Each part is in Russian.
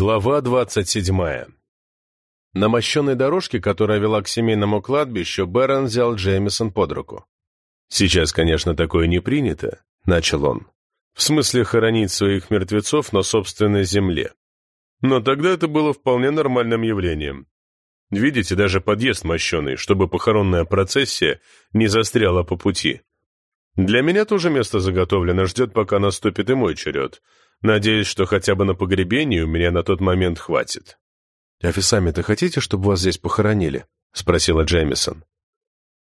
Глава двадцать седьмая. На мощенной дорожке, которая вела к семейному кладбищу, Бэрон взял Джеймисон под руку. «Сейчас, конечно, такое не принято», — начал он. «В смысле хоронить своих мертвецов на собственной земле. Но тогда это было вполне нормальным явлением. Видите, даже подъезд мощеный, чтобы похоронная процессия не застряла по пути. Для меня тоже место заготовлено, ждет, пока наступит и мой черед». Надеюсь, что хотя бы на погребении у меня на тот момент хватит. «А вы сами-то хотите, чтобы вас здесь похоронили?» — спросила Джеймисон.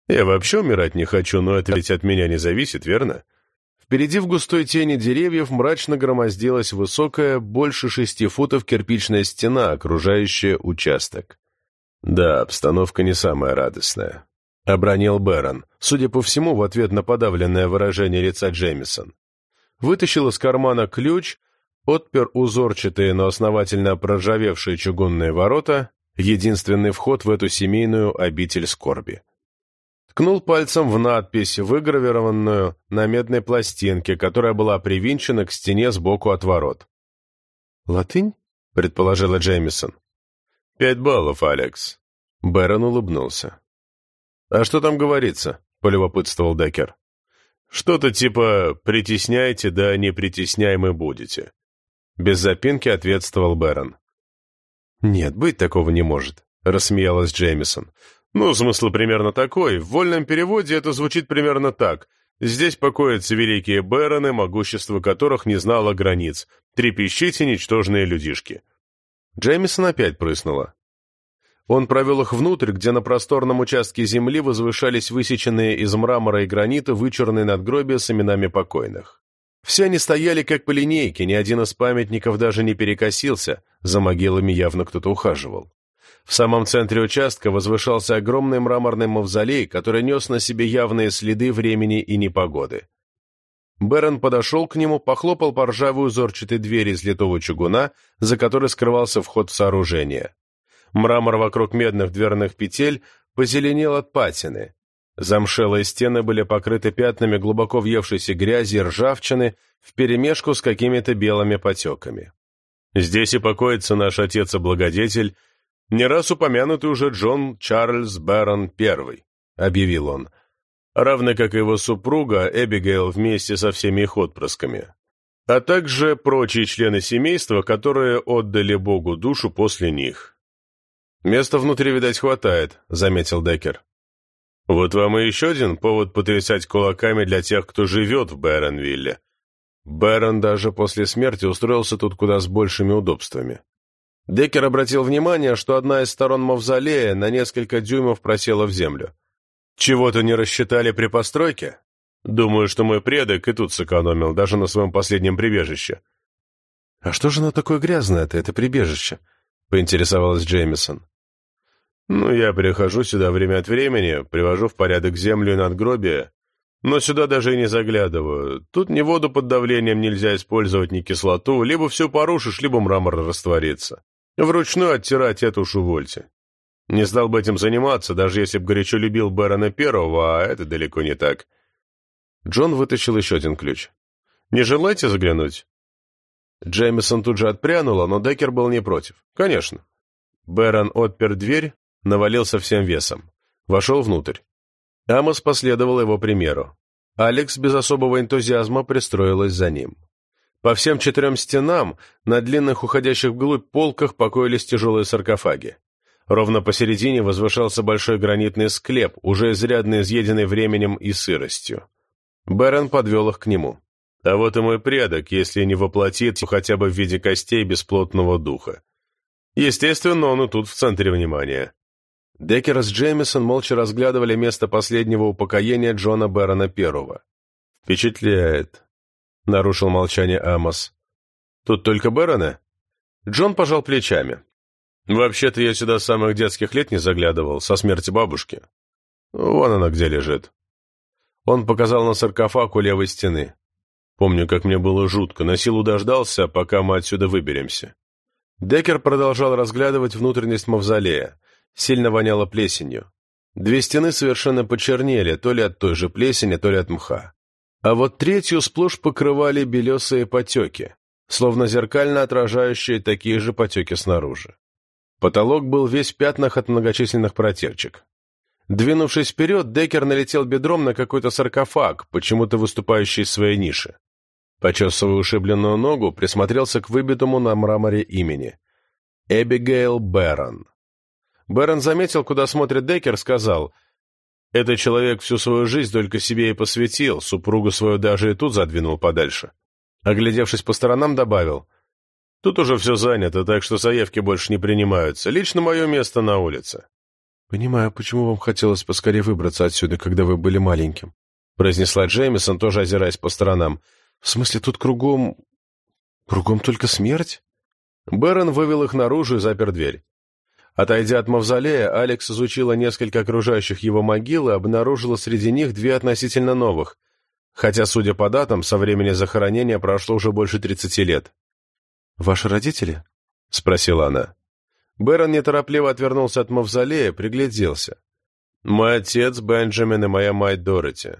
«Я вообще умирать не хочу, но это ведь от меня не зависит, верно?» Впереди в густой тени деревьев мрачно громоздилась высокая, больше шести футов кирпичная стена, окружающая участок. «Да, обстановка не самая радостная», — обронил Бэрон, судя по всему, в ответ на подавленное выражение лица Джеймисон вытащил из кармана ключ, отпер узорчатые, но основательно проржавевшие чугунные ворота, единственный вход в эту семейную обитель скорби. Ткнул пальцем в надпись, выгравированную на медной пластинке, которая была привинчена к стене сбоку от ворот. «Латынь?» — предположила Джеймисон. «Пять баллов, Алекс». Бэрон улыбнулся. «А что там говорится?» — полюбопытствовал Деккер. Что-то типа «притесняйте, да не притесняемы будете». Без запинки ответствовал Бэрон. «Нет, быть такого не может», — рассмеялась Джеймисон. «Ну, смысл примерно такой. В вольном переводе это звучит примерно так. Здесь покоятся великие Бэроны, могущество которых не знало границ. Трепещите, ничтожные людишки». Джеймисон опять прыснула. Он провел их внутрь, где на просторном участке земли возвышались высеченные из мрамора и гранита вычурные надгробия с именами покойных. Все они стояли как по линейке, ни один из памятников даже не перекосился, за могилами явно кто-то ухаживал. В самом центре участка возвышался огромный мраморный мавзолей, который нес на себе явные следы времени и непогоды. Бэрон подошел к нему, похлопал по ржавой узорчатой двери из литого чугуна, за которой скрывался вход в сооружение. Мрамор вокруг медных дверных петель позеленел от патины. Замшелые стены были покрыты пятнами глубоко въевшейся грязи и ржавчины вперемешку с какими-то белыми потеками. «Здесь и покоится наш отец и благодетель, не раз упомянутый уже Джон Чарльз Бэрон I», — объявил он, равно как и его супруга Эбигейл вместе со всеми их отпрысками, а также прочие члены семейства, которые отдали Богу душу после них. «Места внутри, видать, хватает», — заметил Деккер. «Вот вам и еще один повод потрясать кулаками для тех, кто живет в Бэронвилле». Бэрон даже после смерти устроился тут куда с большими удобствами. Деккер обратил внимание, что одна из сторон мавзолея на несколько дюймов просела в землю. «Чего-то не рассчитали при постройке? Думаю, что мой предок и тут сэкономил, даже на своем последнем прибежище». «А что же оно такое грязное-то, это прибежище?» — поинтересовалась Джеймисон. «Ну, я прихожу сюда время от времени, привожу в порядок землю и надгробие, но сюда даже и не заглядываю. Тут ни воду под давлением нельзя использовать, ни кислоту, либо все порушишь, либо мрамор растворится. Вручную оттирать это уж увольте. Не стал бы этим заниматься, даже если бы горячо любил Бэрона Первого, а это далеко не так». Джон вытащил еще один ключ. «Не желаете заглянуть?» Джеймисон тут же отпрянула, но Деккер был не против. «Конечно». Бэрон отпер дверь, навалился всем весом. Вошел внутрь. Амос последовал его примеру. Алекс без особого энтузиазма пристроилась за ним. По всем четырем стенам на длинных уходящих вглубь полках покоились тяжелые саркофаги. Ровно посередине возвышался большой гранитный склеп, уже изрядно изъеденный временем и сыростью. Бэрон подвел их к нему. А вот и мой предок, если не воплотит, то хотя бы в виде костей бесплотного духа. Естественно, он и тут в центре внимания. Деккер с Джеймисон молча разглядывали место последнего упокоения Джона Бэрона Первого. «Впечатляет», — нарушил молчание Амос. «Тут только Бэрона?» Джон пожал плечами. «Вообще-то я сюда с самых детских лет не заглядывал, со смерти бабушки. Вон она где лежит». Он показал на саркофаг у левой стены. Помню, как мне было жутко, на силу дождался, пока мы отсюда выберемся. Деккер продолжал разглядывать внутренность мавзолея. Сильно воняло плесенью. Две стены совершенно почернели, то ли от той же плесени, то ли от мха. А вот третью сплошь покрывали белесые потеки. словно зеркально отражающие такие же потеки снаружи. Потолок был весь в пятнах от многочисленных протирчик. Двинувшись вперед, Деккер налетел бедром на какой-то саркофаг, почему-то выступающий из своей ниши. Почесывая ушибленную ногу, присмотрелся к выбитому на мраморе имени. Эбигейл Бэрон. Бэрон заметил, куда смотрит Деккер, сказал, «Этот человек всю свою жизнь только себе и посвятил, супругу свою даже и тут задвинул подальше». Оглядевшись по сторонам, добавил, «Тут уже все занято, так что заявки больше не принимаются. Лично мое место на улице». «Понимаю, почему вам хотелось поскорее выбраться отсюда, когда вы были маленьким», произнесла Джеймисон, тоже озираясь по сторонам. «В смысле, тут кругом... кругом только смерть?» Бэрон вывел их наружу и запер дверь. Отойдя от мавзолея, Алекс изучила несколько окружающих его могил и обнаружила среди них две относительно новых, хотя, судя по датам, со времени захоронения прошло уже больше тридцати лет. «Ваши родители?» — спросила она. Бэрон неторопливо отвернулся от мавзолея, пригляделся. «Мой отец Бенджамин и моя мать Дороти.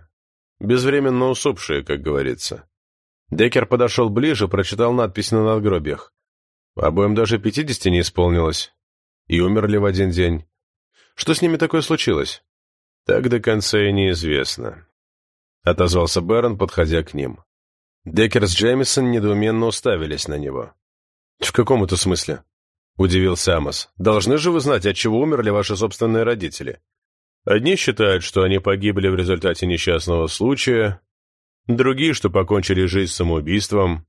Безвременно усопшие, как говорится». Деккер подошел ближе, прочитал надпись на надгробиях. Обоим даже пятидесяти не исполнилось. И умерли в один день. Что с ними такое случилось? Так до конца и неизвестно. Отозвался Бэрон, подходя к ним. Деккер с Джеймисон недоуменно уставились на него. «В каком это смысле?» Удивился Амос. «Должны же вы знать, от чего умерли ваши собственные родители. Одни считают, что они погибли в результате несчастного случая, другие, что покончили жизнь самоубийством».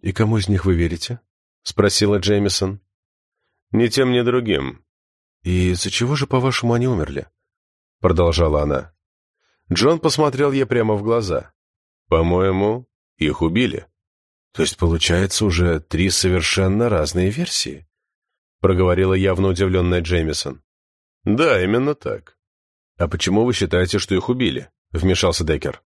«И кому из них вы верите?» — спросила Джеймисон. «Ни тем, ни другим». «И из-за чего же, по-вашему, они умерли?» — продолжала она. Джон посмотрел ей прямо в глаза. «По-моему, их убили». «То есть, получается, уже три совершенно разные версии?» проговорила явно удивленная Джеймисон. «Да, именно так». «А почему вы считаете, что их убили?» — вмешался Деккер.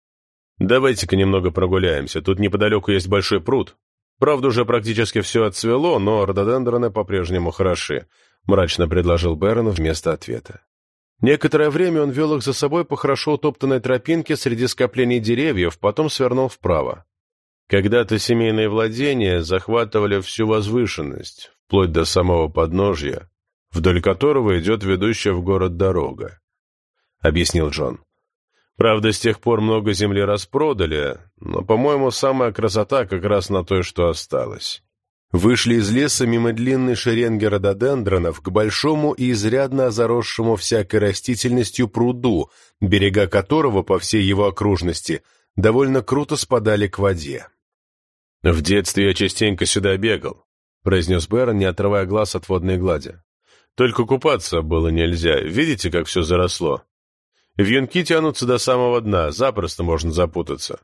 «Давайте-ка немного прогуляемся. Тут неподалеку есть большой пруд. Правда, уже практически все отцвело, но рододендроны по-прежнему хороши», — мрачно предложил Бэрон вместо ответа. Некоторое время он вел их за собой по хорошо утоптанной тропинке среди скоплений деревьев, потом свернул вправо. Когда-то семейные владения захватывали всю возвышенность, вплоть до самого подножья, вдоль которого идет ведущая в город дорога», — объяснил Джон. «Правда, с тех пор много земли распродали, но, по-моему, самая красота как раз на той, что осталось». Вышли из леса мимо длинной шеренги рододендронов к большому и изрядно заросшему всякой растительностью пруду, берега которого по всей его окружности довольно круто спадали к воде. В детстве я частенько сюда бегал произнес Бэрон, не отрывая глаз от водной глади. «Только купаться было нельзя. Видите, как все заросло? Вьюнки тянутся до самого дна, запросто можно запутаться.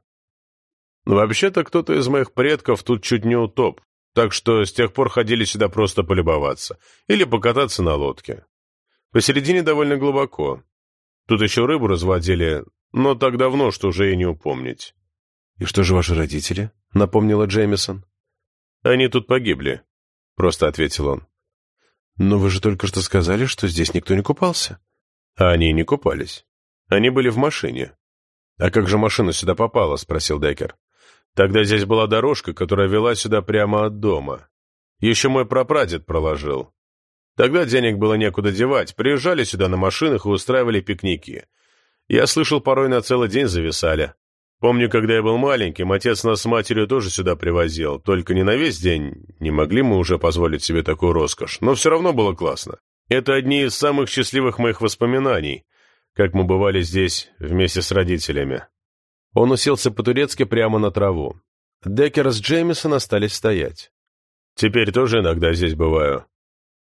Вообще-то кто-то из моих предков тут чуть не утоп, так что с тех пор ходили сюда просто полюбоваться или покататься на лодке. Посередине довольно глубоко. Тут еще рыбу разводили, но так давно, что уже и не упомнить». «И что же ваши родители?» — напомнила Джеймисон. «Они тут погибли просто ответил он. «Но вы же только что сказали, что здесь никто не купался». А они не купались. Они были в машине. «А как же машина сюда попала?» — спросил Деккер. «Тогда здесь была дорожка, которая вела сюда прямо от дома. Еще мой прапрадед проложил. Тогда денег было некуда девать, приезжали сюда на машинах и устраивали пикники. Я слышал, порой на целый день зависали. Помню, когда я был маленьким, отец нас с матерью тоже сюда привозил, только не на весь день, не могли мы уже позволить себе такую роскошь, но все равно было классно. Это одни из самых счастливых моих воспоминаний, как мы бывали здесь вместе с родителями. Он уселся по-турецки прямо на траву. Деккер с Джеймисон остались стоять. Теперь тоже иногда здесь бываю.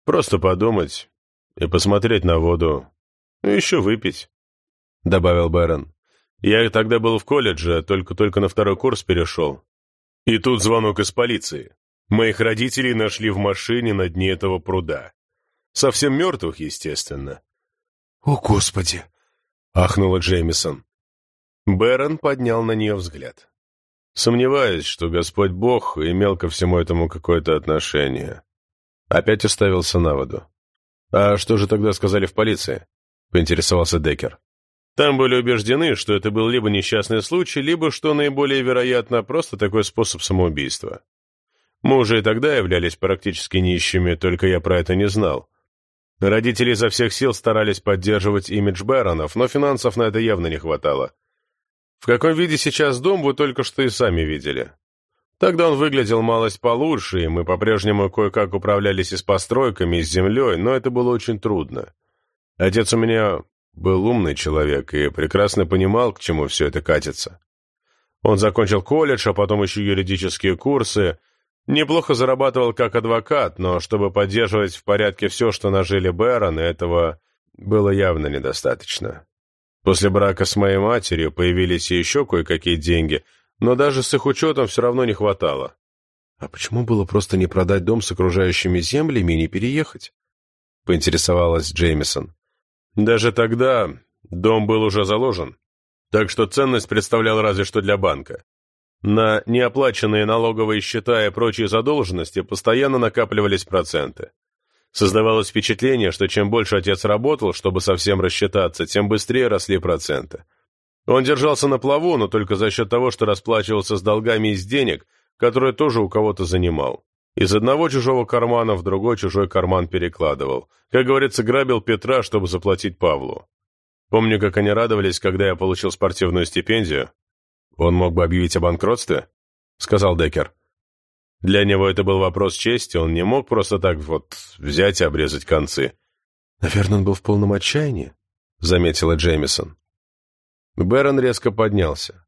Просто подумать и посмотреть на воду, и еще выпить, — добавил Бэрон. Я тогда был в колледже, только-только на второй курс перешел. И тут звонок из полиции. Моих родителей нашли в машине на дне этого пруда. Совсем мертвых, естественно. «О, Господи!» — ахнула Джеймисон. Бэрон поднял на нее взгляд. Сомневаюсь, что Господь Бог имел ко всему этому какое-то отношение. Опять уставился на воду. «А что же тогда сказали в полиции?» — поинтересовался Деккер. Там были убеждены, что это был либо несчастный случай, либо, что наиболее вероятно, просто такой способ самоубийства. Мы уже и тогда являлись практически нищими, только я про это не знал. Родители изо всех сил старались поддерживать имидж Бэронов, но финансов на это явно не хватало. В каком виде сейчас дом, вы только что и сами видели. Тогда он выглядел малость получше, и мы по-прежнему кое-как управлялись и с постройками, и с землей, но это было очень трудно. Отец у меня был умный человек и прекрасно понимал, к чему все это катится. Он закончил колледж, а потом еще юридические курсы, неплохо зарабатывал как адвокат, но чтобы поддерживать в порядке все, что нажили Бэрон, этого было явно недостаточно. После брака с моей матерью появились еще кое-какие деньги – но даже с их учетом все равно не хватало. А почему было просто не продать дом с окружающими землями и не переехать? Поинтересовалась Джеймисон. Даже тогда дом был уже заложен, так что ценность представлял разве что для банка. На неоплаченные налоговые счета и прочие задолженности постоянно накапливались проценты. Создавалось впечатление, что чем больше отец работал, чтобы совсем рассчитаться, тем быстрее росли проценты. Он держался на плаву, но только за счет того, что расплачивался с долгами из денег, которые тоже у кого-то занимал. Из одного чужого кармана в другой чужой карман перекладывал. Как говорится, грабил Петра, чтобы заплатить Павлу. Помню, как они радовались, когда я получил спортивную стипендию. «Он мог бы объявить о банкротстве?» — сказал Деккер. Для него это был вопрос чести, он не мог просто так вот взять и обрезать концы. «Наверное, он был в полном отчаянии», — заметила Джеймисон. Бэрон резко поднялся.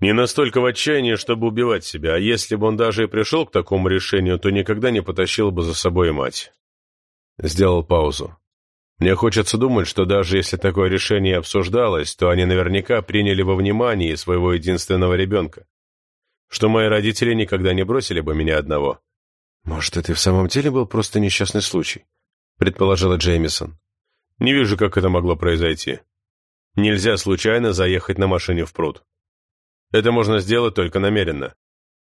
Не настолько в отчаянии, чтобы убивать себя, а если бы он даже и пришел к такому решению, то никогда не потащил бы за собой мать. Сделал паузу. Мне хочется думать, что даже если такое решение обсуждалось, то они наверняка приняли во внимание своего единственного ребенка. Что мои родители никогда не бросили бы меня одного. «Может, это и в самом деле был просто несчастный случай?» — предположила Джеймисон. «Не вижу, как это могло произойти. Нельзя случайно заехать на машине в пруд. Это можно сделать только намеренно.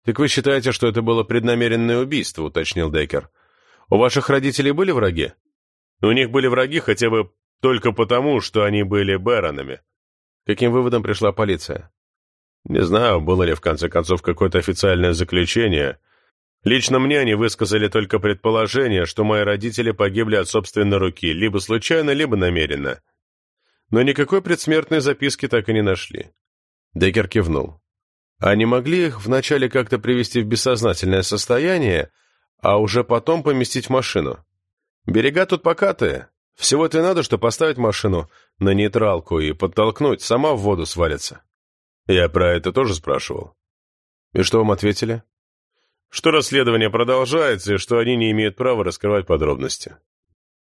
«Так вы считаете, что это было преднамеренное убийство?» — уточнил Деккер. «У ваших родителей были враги?» «У них были враги хотя бы только потому, что они были Бэронами». Каким выводом пришла полиция? Не знаю, было ли в конце концов какое-то официальное заключение. Лично мне они высказали только предположение, что мои родители погибли от собственной руки, либо случайно, либо намеренно но никакой предсмертной записки так и не нашли. Деккер кивнул. Они могли их вначале как-то привести в бессознательное состояние, а уже потом поместить в машину. Берега тут покатые. Всего-то и надо, что поставить машину на нейтралку и подтолкнуть, сама в воду свалится. Я про это тоже спрашивал. И что вам ответили? Что расследование продолжается и что они не имеют права раскрывать подробности.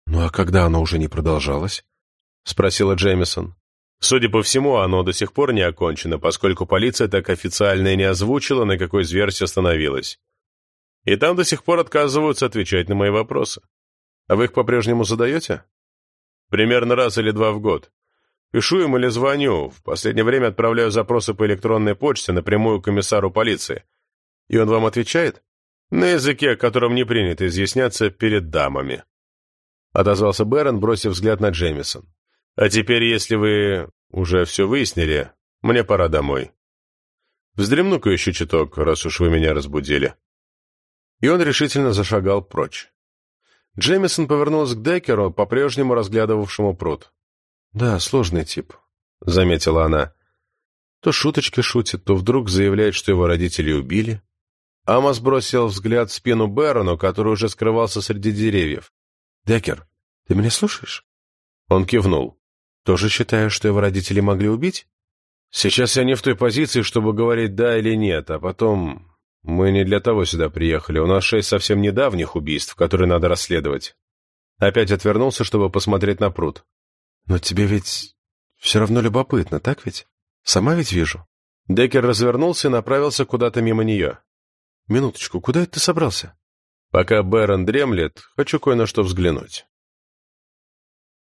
Ну а когда оно уже не продолжалось? — спросила Джеймисон. Судя по всему, оно до сих пор не окончено, поскольку полиция так официально и не озвучила, на какой зверсти остановилась. И там до сих пор отказываются отвечать на мои вопросы. А вы их по-прежнему задаете? Примерно раз или два в год. Пишу им или звоню. В последнее время отправляю запросы по электронной почте напрямую комиссару полиции. И он вам отвечает? На языке, которым не принято изъясняться перед дамами. Отозвался Бэрон, бросив взгляд на Джеймисон. А теперь, если вы уже все выяснили, мне пора домой. Вздремну-ка еще чуток, раз уж вы меня разбудили». И он решительно зашагал прочь. Джеймисон повернулась к Деккеру, по-прежнему разглядывавшему пруд. «Да, сложный тип», — заметила она. То шуточки шутит, то вдруг заявляет, что его родители убили. Амос бросил взгляд в спину Бэрону, который уже скрывался среди деревьев. «Деккер, ты меня слушаешь?» Он кивнул. Тоже считаешь, что его родители могли убить? Сейчас я не в той позиции, чтобы говорить «да» или «нет», а потом... Мы не для того сюда приехали. У нас шесть совсем недавних убийств, которые надо расследовать. Опять отвернулся, чтобы посмотреть на пруд. Но тебе ведь все равно любопытно, так ведь? Сама ведь вижу. Деккер развернулся и направился куда-то мимо нее. Минуточку, куда это ты собрался? Пока Бэрон дремлет, хочу кое на что взглянуть.